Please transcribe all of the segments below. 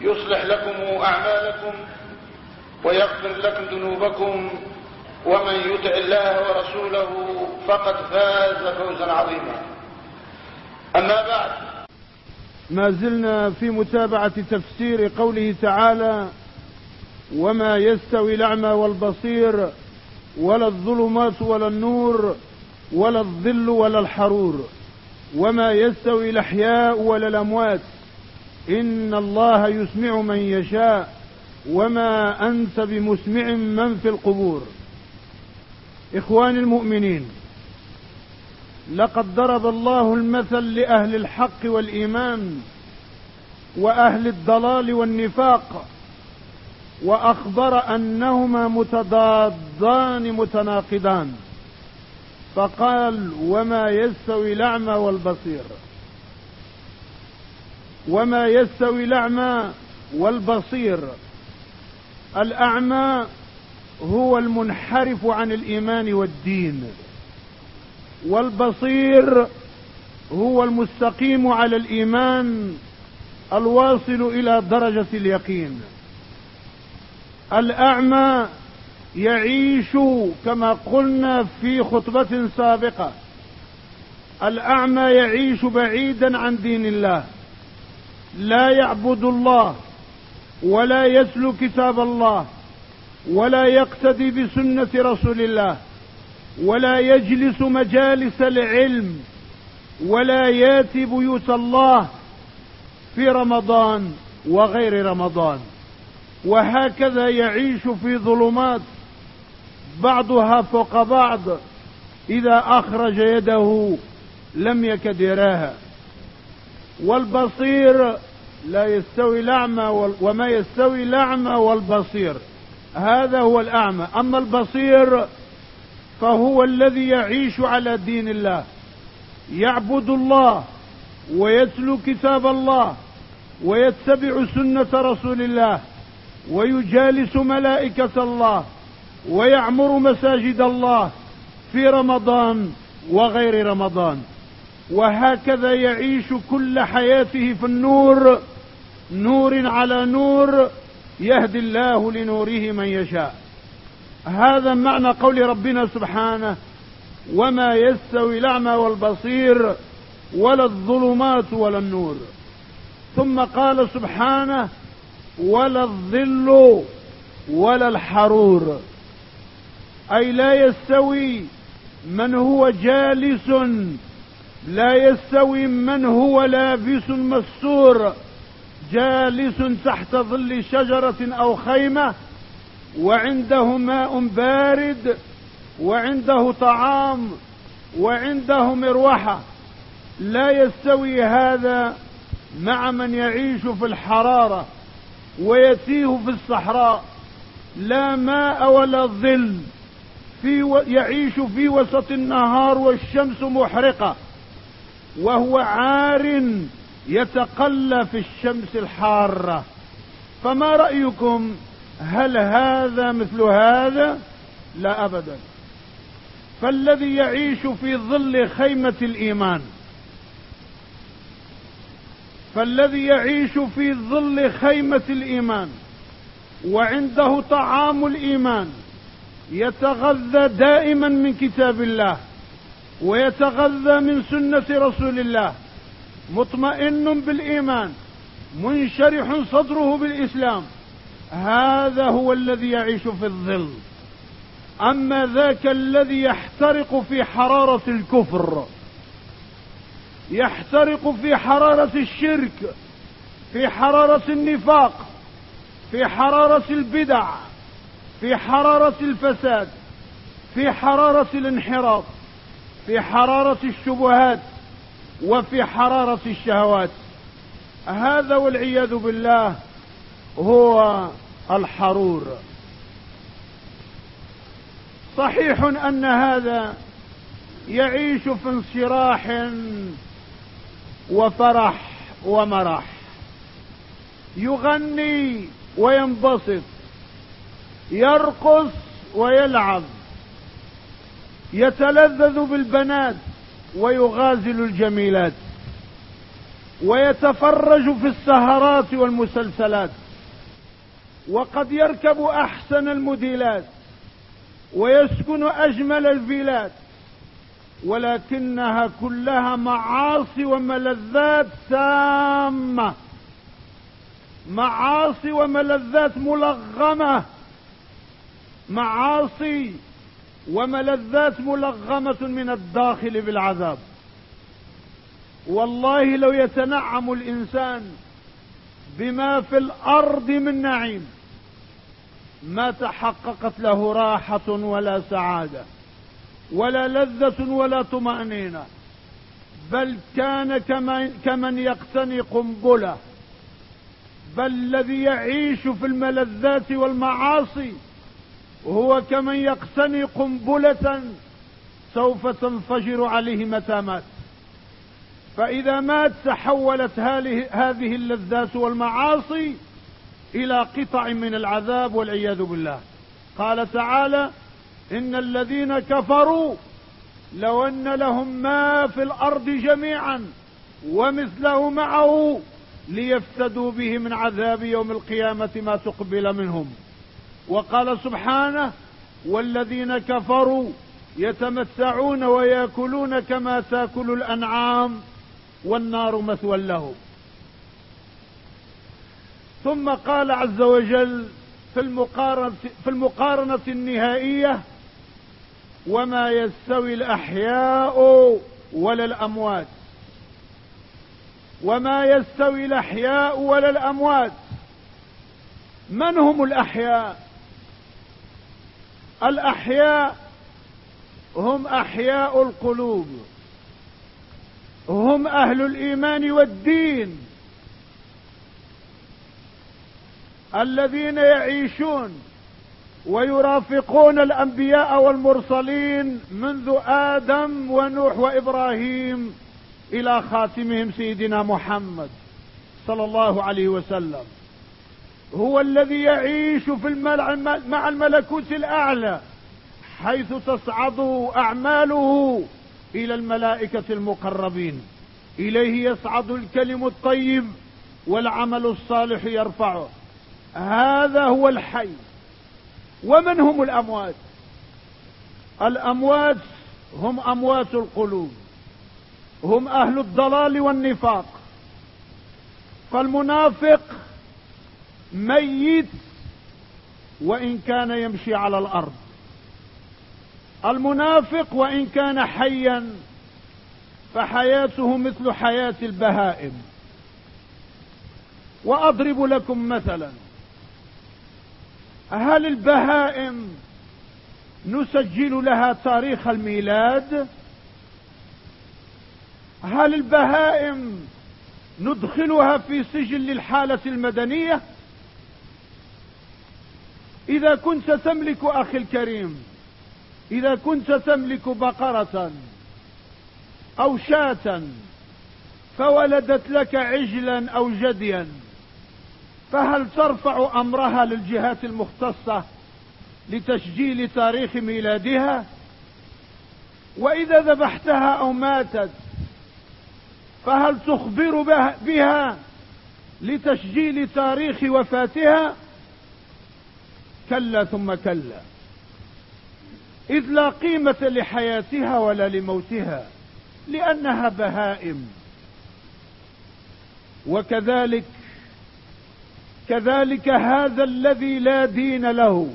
يصلح لكم أعمالكم ويغفر لكم ذنوبكم ومن يطع الله ورسوله فقد فاز فوزا عظيما. أما بعد ما زلنا في متابعة تفسير قوله تعالى وما يستوي الأعمى والبصير ولا الظلمات ولا النور ولا الظل ولا الحرور وما يستوي الأحياء ولا الأموات إن الله يسمع من يشاء وما أنت بمسمع من في القبور. إخواني المؤمنين لقد ضرب الله المثل لأهل الحق والإيمان وأهل الضلال والنفاق وأخبر أنهما متضادان متناقضان. فقال وما يستوي الأعمى والبصير. وما يستوي الأعمى والبصير. الأعمى هو المنحرف عن الإيمان والدين. والبصير هو المستقيم على الإيمان الواصل إلى درجة اليقين. الأعمى يعيش كما قلنا في خطبة سابقة. الأعمى يعيش بعيدا عن دين الله. لا يعبد الله ولا يتلو كتاب الله ولا يقتدي بسنة رسول الله ولا يجلس مجالس العلم ولا ياتي بيوت الله في رمضان وغير رمضان. وهكذا يعيش في ظلمات بعضها فوق بعض إذا أخرج يده لم يكد يراها. والبصير لا يستوي الأعمى وما يستوي الأعمى والبصير. هذا هو الأعمى. أما البصير فهو الذي يعيش على دين الله يعبد الله ويتلو كتاب الله ويتبع سنة رسول الله ويجالس ملائكة الله ويعمر مساجد الله في رمضان وغير رمضان. وهكذا يعيش كل حياته في النور نور على نور يهدي الله لنوره من يشاء. هذا معنى قول ربنا سبحانه وما يستوي الأعمى والبصير ولا الظلمات ولا النور ثم قال سبحانه ولا الظل ولا الحرور أي لا يستوي من هو جالس لا يستوي من هو لابس مستور جالس تحت ظل شجرة أو خيمة وعنده ماء بارد وعنده طعام وعنده مروحة. لا يستوي هذا مع من يعيش في الحرارة ويتيه في الصحراء. لا ماء ولا ظل. في و... يعيش في وسط النهار والشمس محرقة. وهو عار يتقلى في الشمس الحارة. فما رأيكم هل هذا مثل هذا؟ لا ابدا. فالذي يعيش في ظل خيمة الإيمان. فالذي يعيش في ظل خيمة الإيمان. وعنده طعام الإيمان. يتغذى دائما من كتاب الله. ويتغذى من سنة رسول الله. مطمئن بالإيمان منشرح صدره بالإسلام. هذا هو الذي يعيش في الظل. أما ذاك الذي يحترق في حرارة الكفر يحترق في حرارة الشرك في حرارة النفاق في حرارة البدع في حرارة الفساد في حرارة الانحراف. في حرارة الشبهات وفي حرارة الشهوات. هذا والعياذ بالله هو الحرور. صحيح أن هذا يعيش في انصراح وفرح ومرح. يغني وينبسط يرقص ويلعب. يتلذذ بالبنات ويغازل الجميلات ويتفرج في السهرات والمسلسلات وقد يركب أحسن الموديلات ويسكن أجمل الفيلات ولكنها كلها معاصي وملذات سامه معاصي وملذات ملغمة معاصي وملذات ملغمة من الداخل بالعذاب. والله لو يتنعم الإنسان بما في الأرض من نعيم ما تحققت له راحة ولا سعادة ولا لذة ولا طمأنينة بل كان كمن يقتني قنبله بل الذي يعيش في الملذات والمعاصي هو كمن يقتني قنبلة سوف تنفجر عليه متى مات فإذا مات تحولت هذه اللذات والمعاصي إلى قطع من العذاب والعياذ بالله. قال تعالى إن الذين كفروا لو أن لهم ما في الأرض جميعا ومثله معه ليفتدوا به من عذاب يوم القيامة ما تقبل منهم. وقال سبحانه والذين كفروا يتمتعون ويأكلون كما تأكل الأنعام والنار مثوى لهم. ثم قال عز وجل في المقارنة, في المقارنة النهائية وما يستوي الأحياء ولا الأموات. وما يستوي الأحياء ولا الأموات. من هم الأحياء؟ الأحياء هم أحياء القلوب هم أهل الإيمان والدين. الذين يعيشون ويرافقون الأنبياء والمرسلين منذ آدم ونوح وإبراهيم إلى خاتمهم سيدنا محمد صلى الله عليه وسلم. هو الذي يعيش في مع الملكوت الأعلى حيث تصعد أعماله إلى الملائكة المقربين. إليه يصعد الكلم الطيب والعمل الصالح يرفعه. هذا هو الحي. ومن هم الأموات؟ الأموات هم أموات القلوب. هم أهل الضلال والنفاق. فالمنافق ميت وإن كان يمشي على الأرض. المنافق وإن كان حيا فحياته مثل حياة البهائم. وأضرب لكم مثلا هل البهائم نسجل لها تاريخ الميلاد؟ هل البهائم ندخلها في سجل للحالة المدنية؟ إذا كنت تملك أخي الكريم إذا كنت تملك بقرة أو شاة فولدت لك عجلا أو جديا فهل ترفع أمرها للجهات المختصة لتسجيل تاريخ ميلادها؟ وإذا ذبحتها أو ماتت فهل تخبر بها لتسجيل تاريخ وفاتها؟ كلا ثم كلا. إذ لا قيمة لحياتها ولا لموتها لأنها بهائم. وكذلك كذلك هذا الذي لا دين له.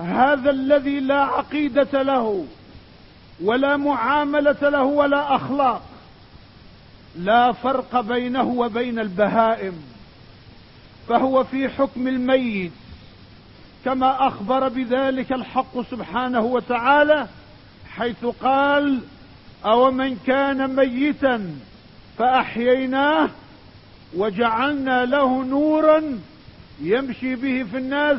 هذا الذي لا عقيدة له ولا معاملة له ولا أخلاق. لا فرق بينه وبين البهائم. فهو في حكم الميت. كما أخبر بذلك الحق سبحانه وتعالى حيث قال أو من كان ميتا فأحييناه وجعلنا له نورا يمشي به في الناس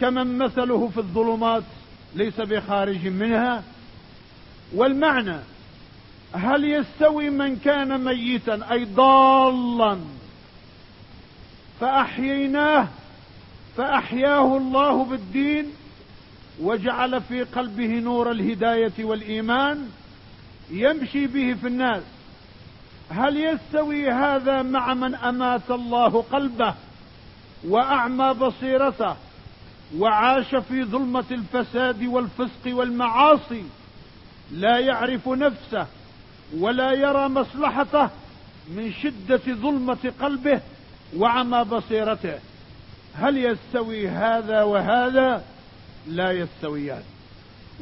كمن مثله في الظلمات ليس بخارج منها. والمعنى هل يستوي من كان ميتا أي ضالا؟ فأحييناه فأحياه الله بالدين وجعل في قلبه نور الهداية والإيمان يمشي به في الناس. هل يستوي هذا مع من أمات الله قلبه وأعمى بصيرته وعاش في ظلمة الفساد والفسق والمعاصي؟ لا يعرف نفسه ولا يرى مصلحته من شدة ظلمة قلبه وعمى بصيرته هل يستوي هذا وهذا؟ لا يستويان.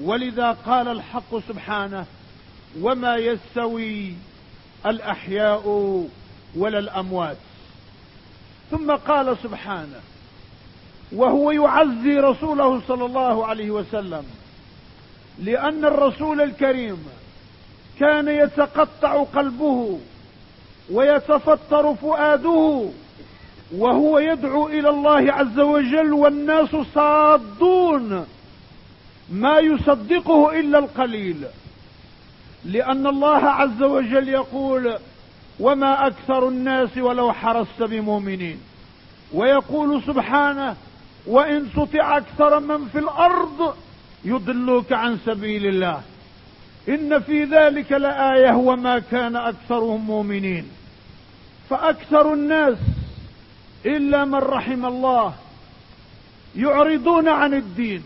ولذا قال الحق سبحانه وما يستوي الأحياء ولا الأموات. ثم قال سبحانه وهو يعزي رسوله صلى الله عليه وسلم لأن الرسول الكريم كان يتقطع قلبه ويتفطر فؤاده وهو يدعو إلى الله عز وجل والناس صادون ما يصدقه إلا القليل. لأن الله عز وجل يقول وما أكثر الناس ولو حرصت بمؤمنين ويقول سبحانه وإن تطع أكثر من في الأرض يضلوك عن سبيل الله إن في ذلك لآية وما كان أكثرهم مؤمنين فأكثر الناس إلا من رحم الله. يعرضون عن الدين.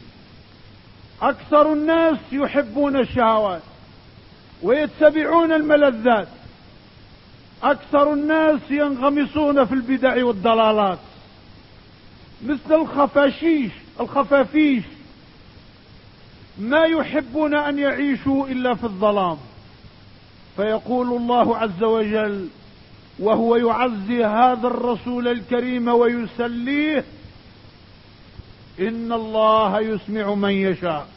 أكثر الناس يحبون الشهوات ويتبعون الملذات. أكثر الناس ينغمسون في البدع والضلالات. مثل الخفاشيش الخفافيش. ما يحبون أن يعيشوا إلا في الظلام. فيقول الله عز وجل وهو يعزي هذا الرسول الكريم ويسليه إن الله يسمع من يشاء.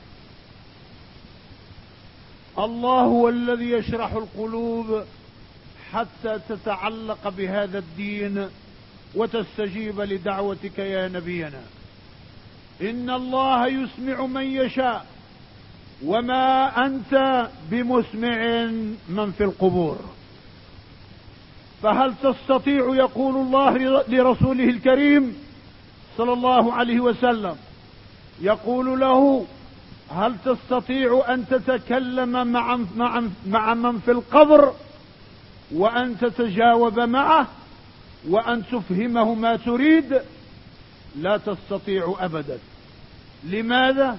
الله هو الذي يشرح القلوب حتى تتعلق بهذا الدين وتستجيب لدعوتك يا نبينا. إن الله يسمع من يشاء. وما أنت بمسمع من في القبور. فهل تستطيع يقول الله لرسوله الكريم صلى الله عليه وسلم يقول له هل تستطيع أن تتكلم مع, مع, مع من في القبر وأن تتجاوب معه وأن تفهمه ما تريد؟ لا تستطيع أبدا. لماذا؟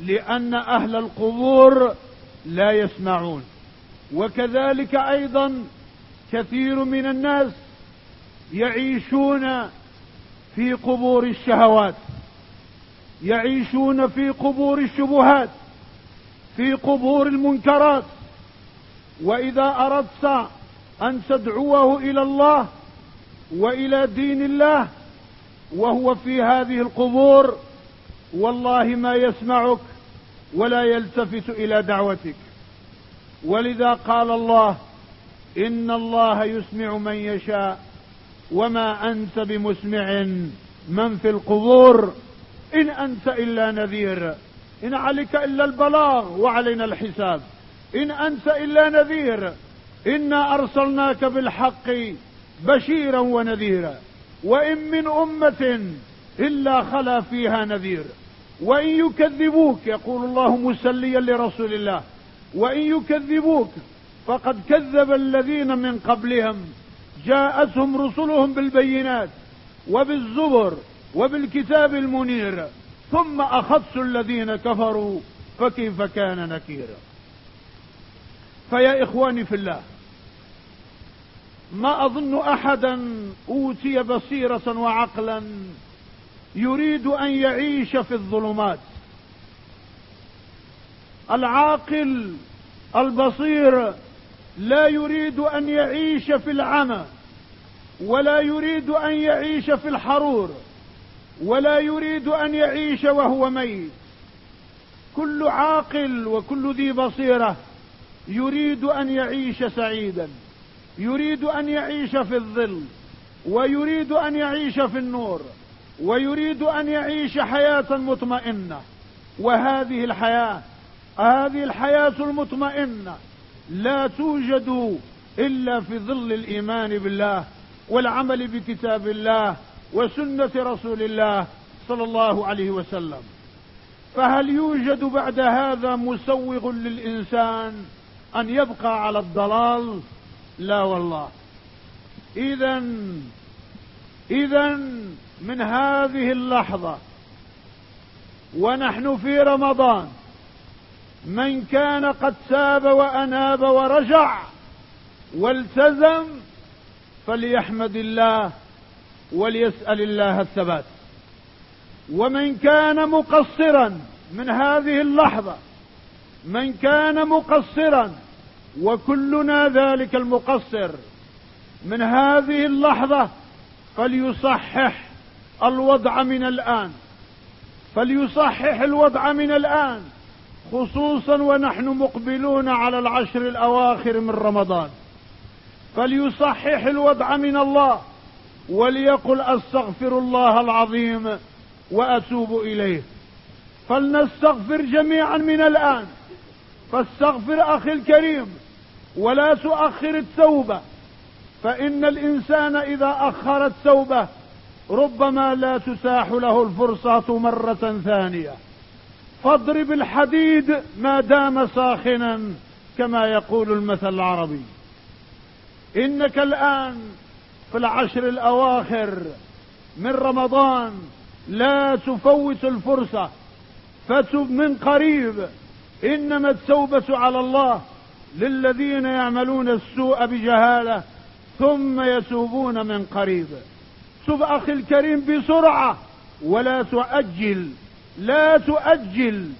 لأن أهل القبور لا يسمعون. وكذلك أيضا كثير من الناس يعيشون في قبور الشهوات يعيشون في قبور الشبهات في قبور المنكرات. وإذا أردت أن تدعوه إلى الله وإلى دين الله وهو في هذه القبور والله ما يسمعك ولا يلتفت إلى دعوتك. ولذا قال الله إن الله يسمع من يشاء وما أنت بمسمع من في القبور إن أنت إلا نذير. إن عليك إلا البلاغ وعلينا الحساب. إن أنت إلا نذير. إنا أرسلناك بالحق بشيرا ونذيرا. وإن من أمة إلا خلا فيها نذير. وإن يكذبوك يقول الله مسليا لرسول الله وإن يكذبوك فقد كذب الذين من قبلهم. جاءتهم رسلهم بالبينات وبالزبر وبالكتاب المنير. ثم أخذت الذين كفروا فكيف كان نكيرا فيا إخواني في الله ما أظن أحدا أوتي بصيرة وعقلا يريد أن يعيش في الظلمات. العاقل البصير لا يريد أن يعيش في العمى ولا يريد أن يعيش في الحرور ولا يريد أن يعيش وهو ميت. كل عاقل وكل ذي بصيرة يريد أن يعيش سعيدا يريد أن يعيش في الظل ويريد أن يعيش في النور ويريد أن يعيش حياة مطمئنة. وهذه الحياة هذه الحياة المطمئنة. لا توجد إلا في ظل الإيمان بالله والعمل بكتاب الله وسنة رسول الله صلى الله عليه وسلم. فهل يوجد بعد هذا مسوغ للإنسان أن يبقى على الضلال؟ لا والله. إذا إذا من هذه اللحظة ونحن في رمضان من كان قد تاب وأناب ورجع والتزم فليحمد الله وليسأل الله الثبات. ومن كان مقصرا من هذه اللحظة من كان مقصرا وكلنا ذلك المقصر من هذه اللحظة فليصحح الوضع من الآن فليصحح الوضع من الآن خصوصا ونحن مقبلون على العشر الأواخر من رمضان. فليصحح الوضع من الله وليقل أستغفر الله العظيم وأتوب إليه. فلنستغفر جميعا من الآن. فاستغفر أخي الكريم ولا تؤخر التوبة. فإن الإنسان إذا أخر التوبة ربما لا تتاح له الفرصة مرة ثانية. فاضرب الحديد ما دام ساخنا كما يقول المثل العربي. إنك الآن في العشر الأواخر من رمضان لا تفوت الفرصة. فتب من قريب. إنما التوبة على الله للذين يعملون السوء بجهالة ثم يتوبون من قريب. تب أخي الكريم بسرعة ولا تؤجل. لا تؤجل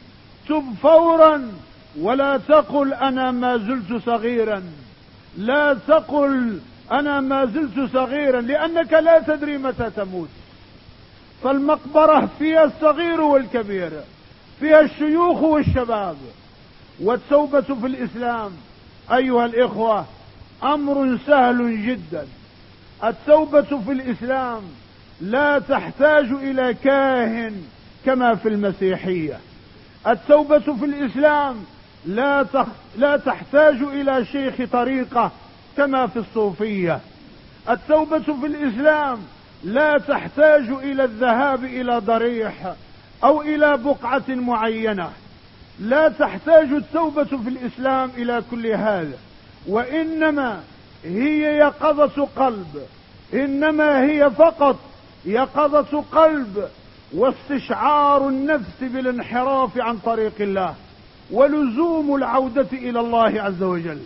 تب فورا ولا تقل أنا ما زلت صغيرا. لا تقل أنا ما زلت صغيرا لأنك لا تدري متى تموت. فالمقبرة فيها الصغير والكبير فيها الشيوخ والشباب. والتوبة في الإسلام أيها الإخوة أمر سهل جدا. التوبة في الإسلام لا تحتاج إلى كاهن. كما في المسيحية. التوبة في الإسلام لا, تخ... لا تحتاج إلى شيخ طريقة كما في الصوفية. التوبة في الإسلام لا تحتاج إلى الذهاب إلى ضريح أو إلى بقعة معينة. لا تحتاج التوبة في الإسلام إلى كل هذا. وإنما هي يقظة قلب. إنما هي فقط يقظة قلب. واستشعار النفس بالانحراف عن طريق الله ولزوم العودة إلى الله عز وجل.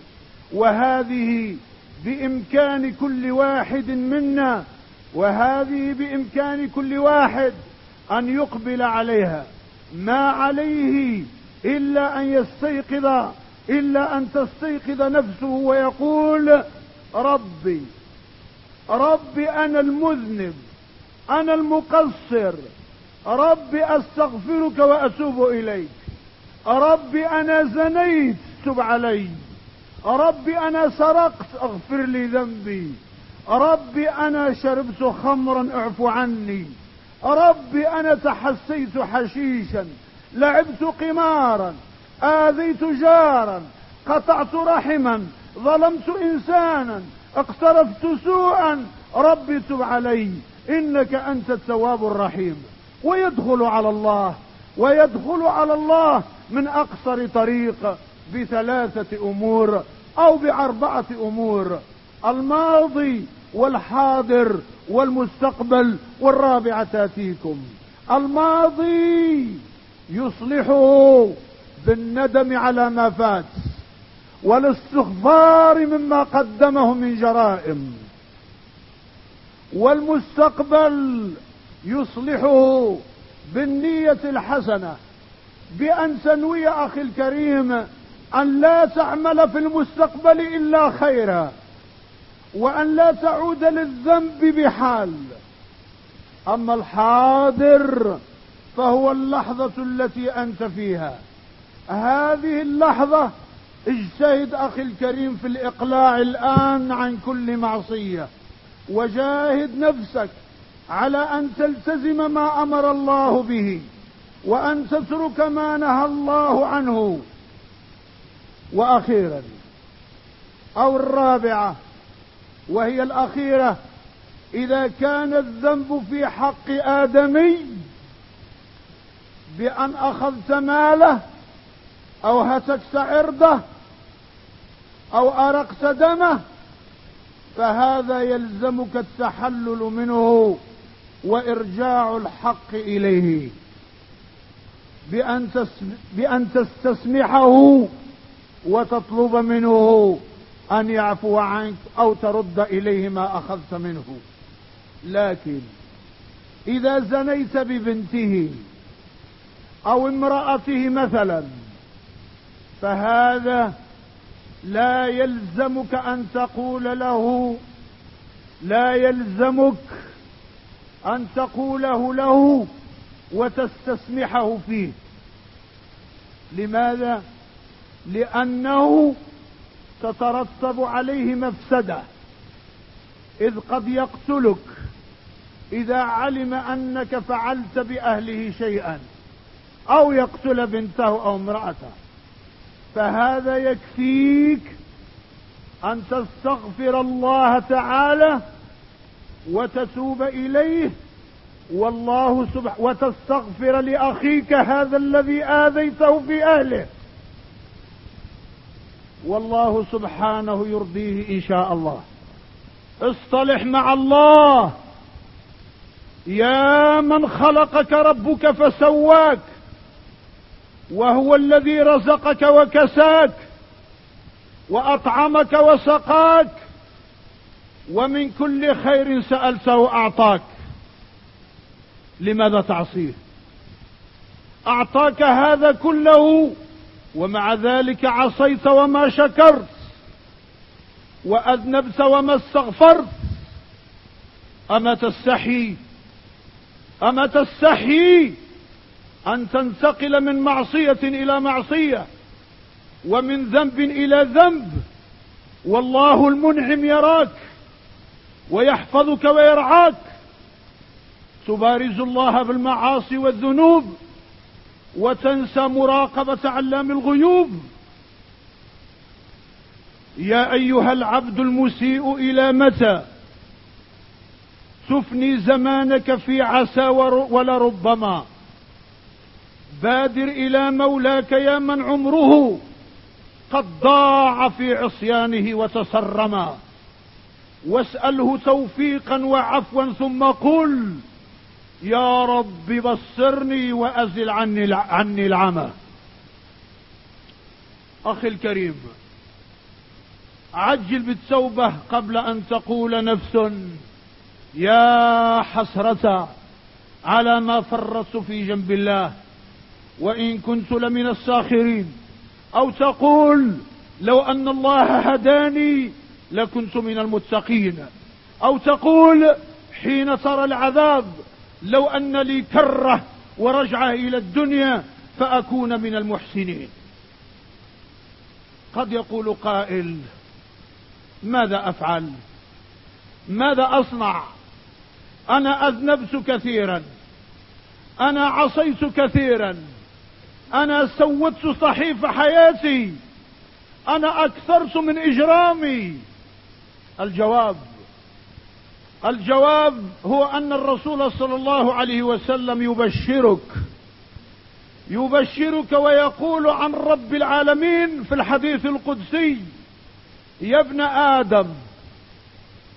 وهذه بإمكان كل واحد منا وهذه بإمكان كل واحد أن يقبل عليها. ما عليه إلا أن يستيقظ إلا أن تستيقظ نفسه ويقول ربي ربي أنا المذنب أنا المقصر ربي أستغفرك وأتوب إليك. ربي أنا زنيت تب علي. ربي أنا سرقت اغفر لي ذنبي. ربي أنا شربت خمرا اعف عني. ربي أنا تحسيت حشيشا لعبت قمارا آذيت جارا قطعت رحما ظلمت انسانا اقترفت سوءا. ربي تب علي إنك أنت التواب الرحيم. ويدخل على الله ويدخل على الله من أقصر طريق بثلاثة أمور أو بأربعة أمور الماضي والحاضر والمستقبل والرابعة تاتيكم الماضي يصلحه بالندم على ما فات والاستغفار مما قدمه من جرائم والمستقبل يصلحه بالنية الحسنة. بأن تنوي أخي الكريم أن لا تعمل في المستقبل إلا خيرا وأن لا تعود للذنب بحال. أما الحاضر فهو اللحظة التي أنت فيها. هذه اللحظة اجتهد أخي الكريم في الإقلاع الآن عن كل معصية وجاهد نفسك على أن تلتزم ما أمر الله به وأن تترك ما نهى الله عنه. وأخيرا أو الرابعة وهي الأخيرة إذا كان الذنب في حق آدمي بأن أخذت ماله أو هتكت عرضه أو أرقت دمه فهذا يلزمك التحلل منه. وإرجاع الحق إليه. بأن, بأن تستسمحه وتطلب منه أن يعفو عنك أو ترد إليه ما أخذت منه. لكن إذا زنيت ببنته أو امرأته مثلا فهذا لا يلزمك أن تقول له لا يلزمك أن تقوله له وتستسمحه فيه. لماذا؟ لأنه تترتب عليه مفسدة. إذ قد يقتلك إذا علم أنك فعلت بأهله شيئا أو يقتل بنته أو امرأته. فهذا يكفيك أن تستغفر الله تعالى وتتوب إليه والله سبحانه وتستغفر لأخيك هذا الذي آذيته في أهله. والله سبحانه يرضيه إن شاء الله. اصطلح مع الله. يا من خلقك ربك فسواك. وهو الذي رزقك وكساك. وأطعمك وسقاك. ومن كل خير سألته أعطاك. لماذا تعصيه؟ أعطاك هذا كله ومع ذلك عصيت وما شكرت وأذنبت وما استغفرت. أما تستحي؟ أما تستحي أن تنتقل من معصية إلى معصية ومن ذنب إلى ذنب. والله المنعم يراك. ويحفظك ويرعاك. تبارز الله بالمعاصي والذنوب وتنسى مراقبة علام الغيوب. يا أيها العبد المسيء إلى متى؟ تفني زمانك في عسى ولربما. بادر إلى مولاك يا من عمره قد ضاع في عصيانه وتسرما. واسأله توفيقا وعفوا ثم قل يا رب بصرني وأزل عني عني العمى. أخي الكريم عجل بالتوبة قبل أن تقول نفس. يا حسرة على ما فرطت في جنب الله وإن كنت لمن الساخرين. أو تقول لو أن الله هداني لكنت من المتقين. أو تقول حين ترى العذاب لو أن لي كرة ورجعة إلى الدنيا فأكون من المحسنين. قد يقول قائل ماذا أفعل؟ ماذا أصنع؟ أنا أذنبت كثيرا. أنا عصيت كثيرا. أنا سودت صحيف حياتي. أنا أكثرت من إجرامي. الجواب. الجواب هو أن الرسول صلى الله عليه وسلم يبشرك. يبشرك ويقول عن رب العالمين في الحديث القدسي يا ابن آدم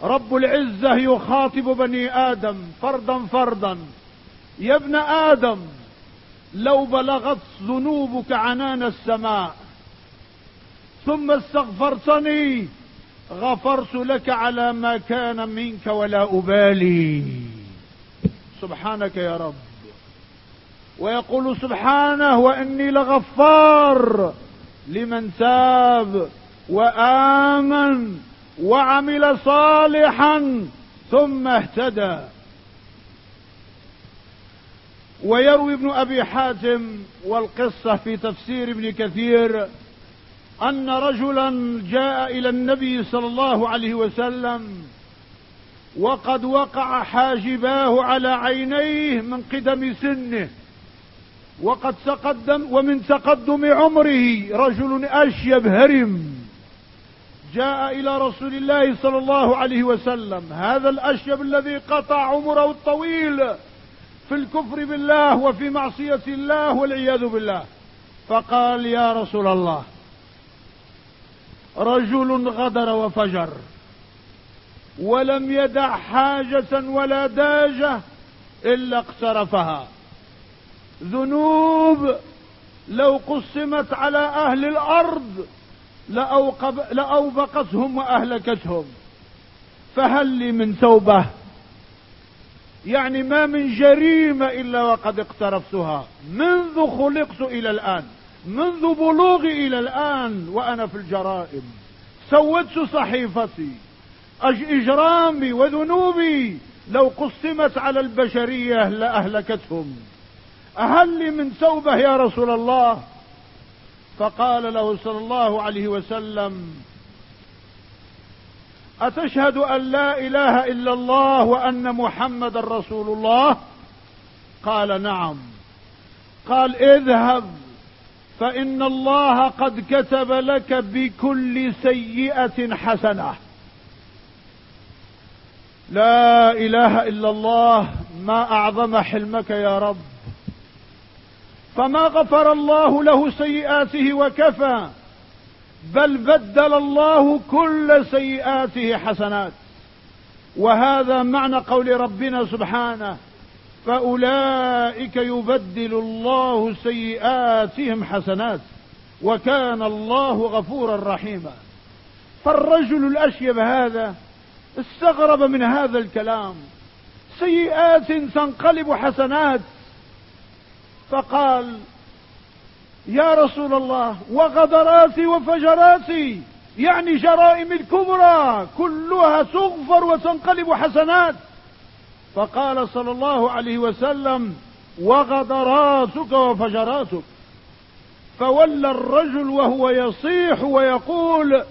رب العزة يخاطب بني آدم فردا فردا. يا ابن آدم لو بلغت ذنوبك عنان السماء ثم استغفرتني غفرت لك على ما كان منك ولا أبالي. سبحانك يا رب. ويقول سبحانه وإني لغفار لمن تاب وآمن وعمل صالحا ثم اهتدى. ويروي ابن أبي حاتم والقصة في تفسير ابن كثير أن رجلا جاء إلى النبي صلى الله عليه وسلم وقد وقع حاجباه على عينيه من قدم سنه وقد تقدم ومن تقدم عمره رجل أشيب هرم جاء إلى رسول الله صلى الله عليه وسلم. هذا الأشيب الذي قطع عمره الطويل في الكفر بالله وفي معصية الله والعياذ بالله. فقال يا رسول الله رجل غدر وفجر ولم يدع حاجة ولا داجة إلا اقترفها. ذنوب لو قسمت على أهل الأرض لأوبقتهم وأهلكتهم. فهل لي من توبة؟ يعني ما من جريمة إلا وقد اقترفتها. منذ خلقت إلى الآن. منذ بلوغي إلى الآن وأنا في الجرائم سودت صحيفتي إجرامي وذنوبي لو قسمت على البشرية لأهلكتهم. هل لي من توبة يا رسول الله. فقال له صلى الله عليه وسلم أتشهد أن لا إله إلا الله وأن محمد رسول الله؟ قال نعم. قال اذهب. فإن الله قد كتب لك بكل سيئة حسنة. لا إله إلا الله ما أعظم حلمك يا رب. فما غفر الله له سيئاته وكفى بل بدل الله كل سيئاته حسنات. وهذا معنى قول ربنا سبحانه فأولئك يبدل الله سيئاتهم حسنات وكان الله غفورا رحيما. فالرجل الأشيب هذا استغرب من هذا الكلام. سيئات تنقلب حسنات. فقال يا رسول الله وغدراتي وفجراتي يعني جرائم الكبرى كلها تغفر وتنقلب حسنات. فقال صلى الله عليه وسلم وغدراتك وفجراتك. فولى الرجل وهو يصيح ويقول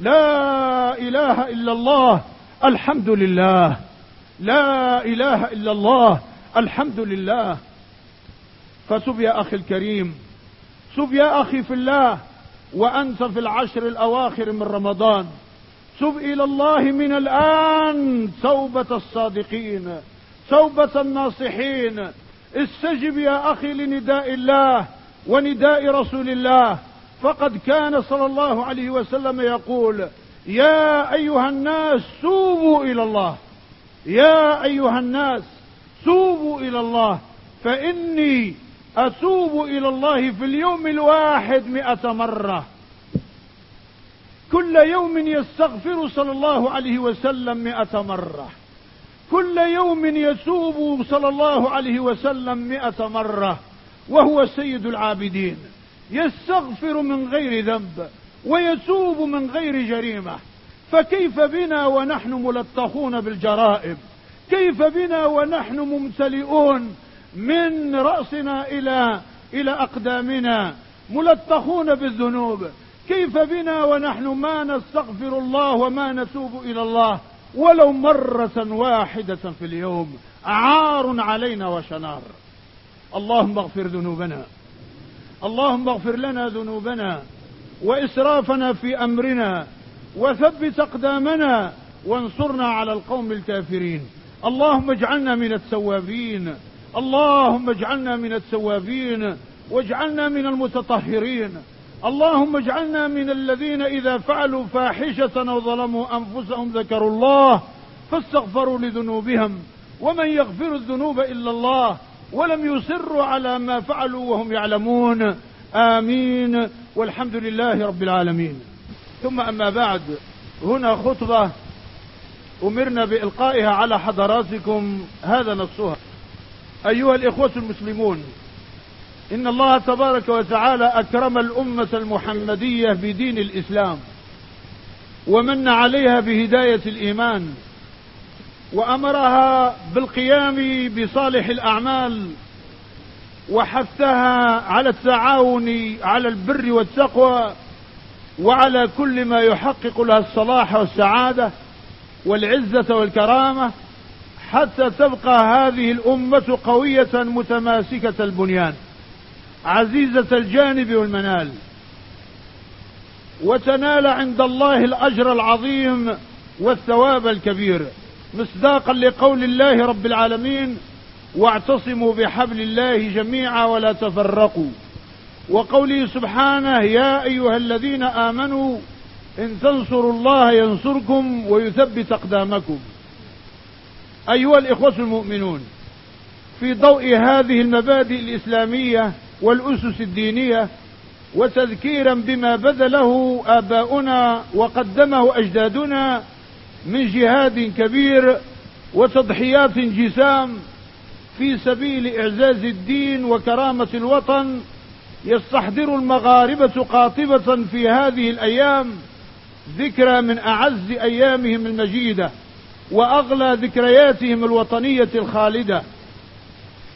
لا إله إلا الله الحمد لله. لا إله إلا الله الحمد لله. فتب يا أخي الكريم تب يا أخي في الله وأنت في العشر الأواخر من رمضان. تب إلى الله من الآن توبة الصادقين توبة الناصحين. استجب يا أخي لنداء الله ونداء رسول الله. فقد كان صلى الله عليه وسلم يقول يا أيها الناس توبوا إلى الله. يا أيها الناس توبوا إلى الله. فإني أتوب إلى الله في اليوم الواحد مئة مرة. كل يوم يستغفر صلى الله عليه وسلم مئة مرة. كل يوم يتوب صلى الله عليه وسلم مئة مرة. وهو سيد العابدين. يستغفر من غير ذنب ويتوب من غير جريمة. فكيف بنا ونحن ملطخون بالجرائم؟ كيف بنا ونحن ممتلئون من رأسنا إلى إلى أقدامنا؟ ملطخون بالذنوب. كيف بنا ونحن ما نستغفر الله وما نتوب إلى الله ولو مرة واحدة في اليوم عار علينا وشنار. اللهم اغفر ذنوبنا. اللهم اغفر لنا ذنوبنا وإسرافنا في أمرنا وثبت أقدامنا وانصرنا على القوم الكافرين. اللهم اجعلنا من التوابين. اللهم اجعلنا من التوابين. واجعلنا من المتطهرين. اللهم اجعلنا من الذين إذا فعلوا فاحشة أو ظلموا أنفسهم ذكروا الله فاستغفروا لذنوبهم ومن يغفر الذنوب إلا الله ولم يصروا على ما فعلوا وهم يعلمون آمين والحمد لله رب العالمين ثم أما بعد هنا خطبة أمرنا بإلقائها على حضراتكم هذا نصها أيها الإخوة المسلمون إن الله تبارك وتعالى أكرم الأمة المحمدية بدين الإسلام ومن عليها بهداية الإيمان وأمرها بالقيام بصالح الأعمال وحثها على التعاون على البر والتقوى وعلى كل ما يحقق لها الصلاح والسعادة والعزة والكرامة حتى تبقى هذه الأمة قوية متماسكة البنيان. عزيزة الجانب والمنال. وتنال عند الله الأجر العظيم والثواب الكبير. مصداقا لقول الله رب العالمين واعتصموا بحبل الله جميعا ولا تفرقوا وقوله سبحانه يا أيها الذين آمنوا إن تنصروا الله ينصركم ويثبت أقدامكم أيها الإخوة المؤمنون في ضوء هذه المبادئ الإسلامية والأسس الدينية وتذكيرا بما بذله آباؤنا وقدمه أجدادنا من جهاد كبير وتضحيات جسام في سبيل إعزاز الدين وكرامة الوطن يستحضر المغاربة قاطبة في هذه الأيام ذكرى من أعز أيامهم المجيدة وأغلى ذكرياتهم الوطنية الخالدة.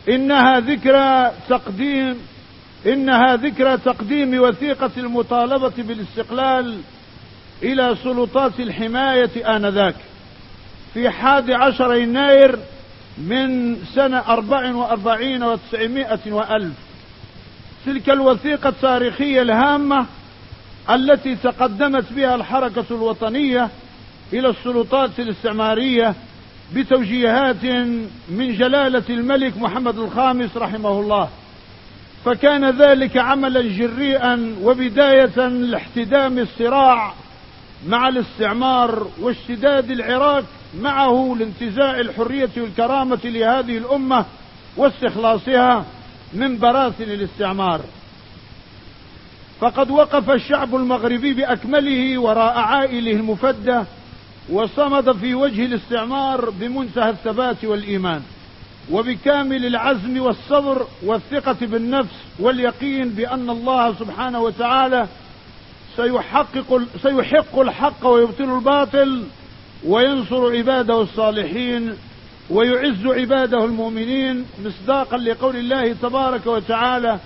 إنها ذكرى تقديم إنها ذكرى تقديم وثيقة المطالبة بالاستقلال إلى سلطات الحماية آنذاك. في حاد عشر يناير من سنة أربع وأربعين وتسعمائة وألف تلك الوثيقة التاريخية الهامة التي تقدمت بها الحركة الوطنية إلى السلطات الاستعمارية بتوجيهات من جلالة الملك محمد الخامس رحمه الله. فكان ذلك عملا جريئا وبداية لاحتدام الصراع مع الاستعمار واشتداد العراق معه لانتزاع الحرية والكرامة لهذه الأمة واستخلاصها من براثن الاستعمار. فقد وقف الشعب المغربي بأكمله وراء عائله المفدة وصمد في وجه الاستعمار بمنتهى الثبات والإيمان وبكامل العزم والصبر والثقة بالنفس واليقين بأن الله سبحانه وتعالى سيحقق, سيحق الحق ويبطل الباطل وينصر عباده الصالحين ويعز عباده المؤمنين مصداقا لقول الله تبارك وتعالى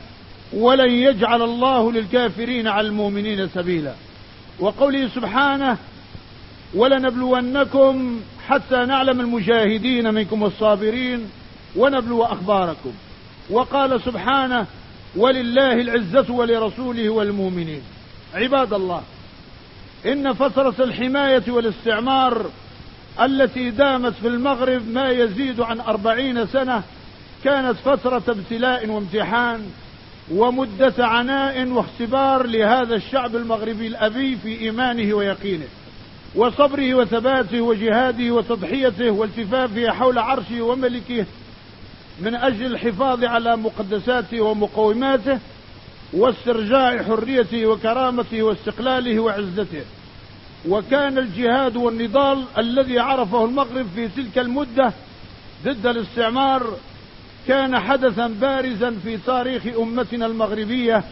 ولن يجعل الله للكافرين على المؤمنين سبيلا وقوله سبحانه ولنبلونكم حتى نعلم المجاهدين منكم والصابرين ونبلو أخباركم. وقال سبحانه ولله العزة ولرسوله والمؤمنين. عباد الله إن فترة الحماية والاستعمار التي دامت في المغرب ما يزيد عن أربعين سنة كانت فترة ابتلاء وامتحان ومدة عناء واختبار لهذا الشعب المغربي الأبي في إيمانه ويقينه. وصبره وثباته وجهاده وتضحيته والتفافه حول عرشه وملكه من أجل الحفاظ على مقدساته ومقوماته واسترجاع حريته وكرامته واستقلاله وعزته. وكان الجهاد والنضال الذي عرفه المغرب في تلك المدة ضد الاستعمار كان حدثا بارزا في تاريخ أمتنا المغربية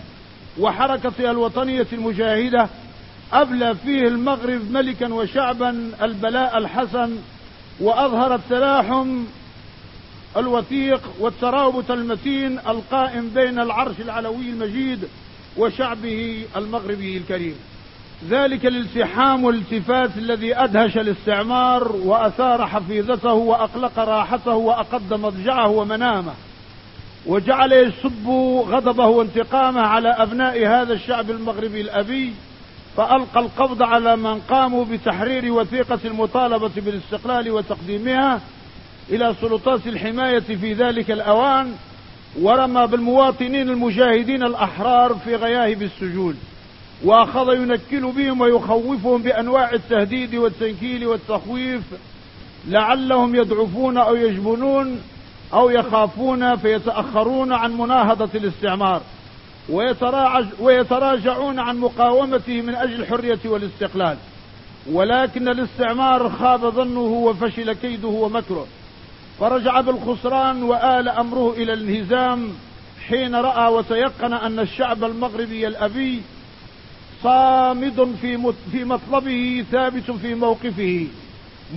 وحركتها الوطنية المجاهدة أبلى فيه المغرب ملكا وشعبا البلاء الحسن وأظهر التلاحم الوثيق والترابط المتين القائم بين العرش العلوي المجيد وشعبه المغربي الكريم. ذلك الالتحام والالتفات الذي أدهش الاستعمار وأثار حفيظته وأقلق راحته وأقد مضجعه ومنامه وجعل يسب غضبه وانتقامه على أبناء هذا الشعب المغربي الأبي فألقى القبض على من قاموا بتحرير وثيقة المطالبة بالاستقلال وتقديمها إلى سلطات الحماية في ذلك الأوان ورمى بالمواطنين المجاهدين الأحرار في غياهب السجون. وأخذ ينكل بهم ويخوفهم بأنواع التهديد والتنكيل والتخويف لعلهم يضعفون أو يجبنون أو يخافون فيتأخرون عن مناهضة الاستعمار. ويتراجعون عن مقاومته من أجل الحرية والاستقلال. ولكن الاستعمار خاب ظنه وفشل كيده ومكره. فرجع بالخسران وآل أمره إلى الانهزام حين رأى وتيقن أن الشعب المغربي الأبي صامد في في مطلبه ثابت في موقفه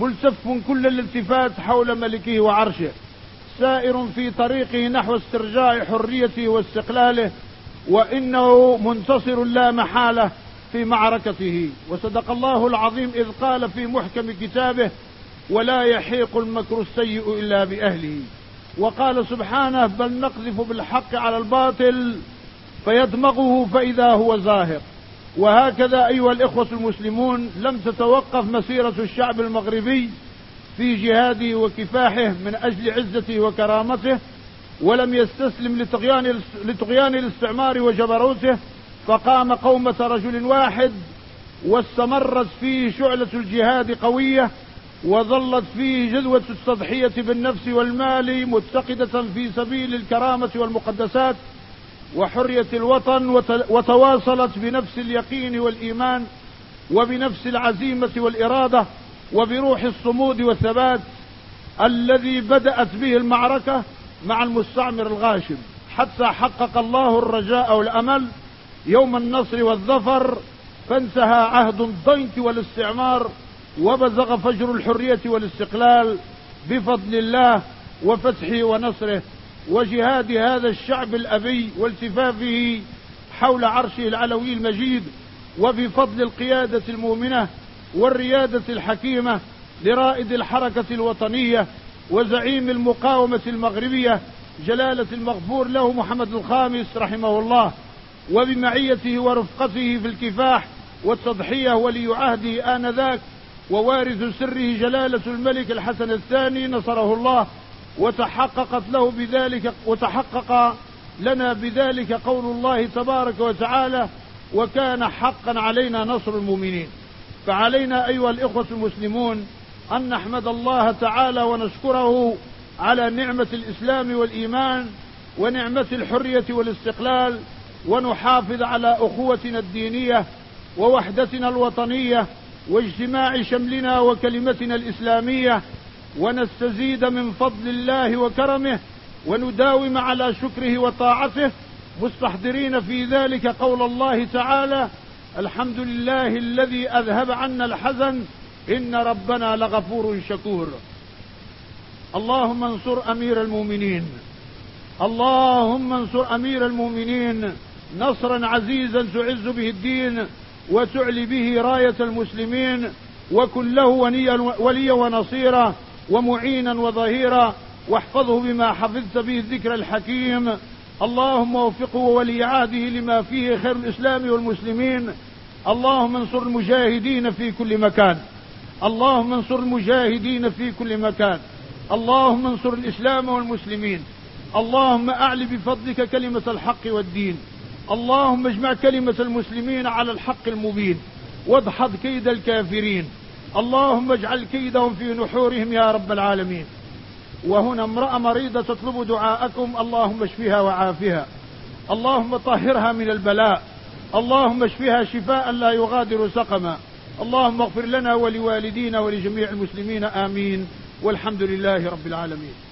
ملتف كل الالتفات حول ملكه وعرشه سائر في طريقه نحو استرجاع حريته واستقلاله وإنه منتصر لا محالة في معركته. وصدق الله العظيم إذ قال في محكم كتابه ولا يحيق المكر السيء إلا بأهله. وقال سبحانه بل نقذف بالحق على الباطل فيدمغه فإذا هو زاهق. وهكذا أيها الإخوة المسلمون لم تتوقف مسيرة الشعب المغربي في جهاده وكفاحه من أجل عزته وكرامته ولم يستسلم لطغيان لطغيان الاستعمار وجبروته فقام قومة رجل واحد واستمرت فيه شعلة الجهاد قوية وظلت فيه جذوة التضحية بالنفس والمال متقدة في سبيل الكرامة والمقدسات وحرية الوطن وتواصلت بنفس اليقين والإيمان وبنفس العزيمة والإرادة وبروح الصمود والثبات الذي بدأت به المعركة مع المستعمر الغاشم حتى حقق الله الرجاء والأمل يوم النصر والظفر فانتهى عهد الضنك والاستعمار وبزغ فجر الحرية والاستقلال بفضل الله وفتحه ونصره وجهاد هذا الشعب الأبي والتفافه حول عرشه العلوي المجيد وبفضل القيادة المؤمنة والريادة الحكيمة لرائد الحركة الوطنية وزعيم المقاومة المغربية جلالة المغفور له محمد الخامس رحمه الله وبمعيته ورفقته في الكفاح والتضحية ولي عهده آنذاك ووارث سره جلالة الملك الحسن الثاني نصره الله وتحققت له بذلك وتحقق لنا بذلك قول الله تبارك وتعالى وكان حقا علينا نصر المؤمنين فعلينا أيها الإخوة المسلمون أن نحمد الله تعالى ونشكره على نعمة الإسلام والإيمان ونعمة الحرية والاستقلال ونحافظ على أخوتنا الدينية ووحدتنا الوطنية واجتماع شملنا وكلمتنا الإسلامية ونستزيد من فضل الله وكرمه ونداوم على شكره وطاعته مستحضرين في ذلك قول الله تعالى الحمد لله الذي أذهب عنا الحزن إن ربنا لغفور شكور. اللهم انصر أمير المؤمنين. اللهم انصر أمير المؤمنين. نصرا عزيزا تعز به الدين وتعلي به راية المسلمين. وكن له وليا ونصيرا ومعينا وظهيرا. واحفظه بما حفظت به الذكر الحكيم. اللهم وفقه ولي عهده لما فيه خير الإسلام والمسلمين. اللهم انصر المجاهدين في كل مكان. اللهم انصر المجاهدين في كل مكان. اللهم انصر الإسلام والمسلمين. اللهم أعل بفضلك كلمة الحق والدين. اللهم اجمع كلمة المسلمين على الحق المبين. وادحض كيد الكافرين. اللهم اجعل كيدهم في نحورهم يا رب العالمين. وهنا امرأة مريضة تطلب دعاءكم. اللهم اشفها وعافها. اللهم طهرها من البلاء. اللهم اشفها شفاء لا يغادر سقما. اللهم اغفر لنا ولوالدينا ولجميع المسلمين آمين. والحمد لله رب العالمين.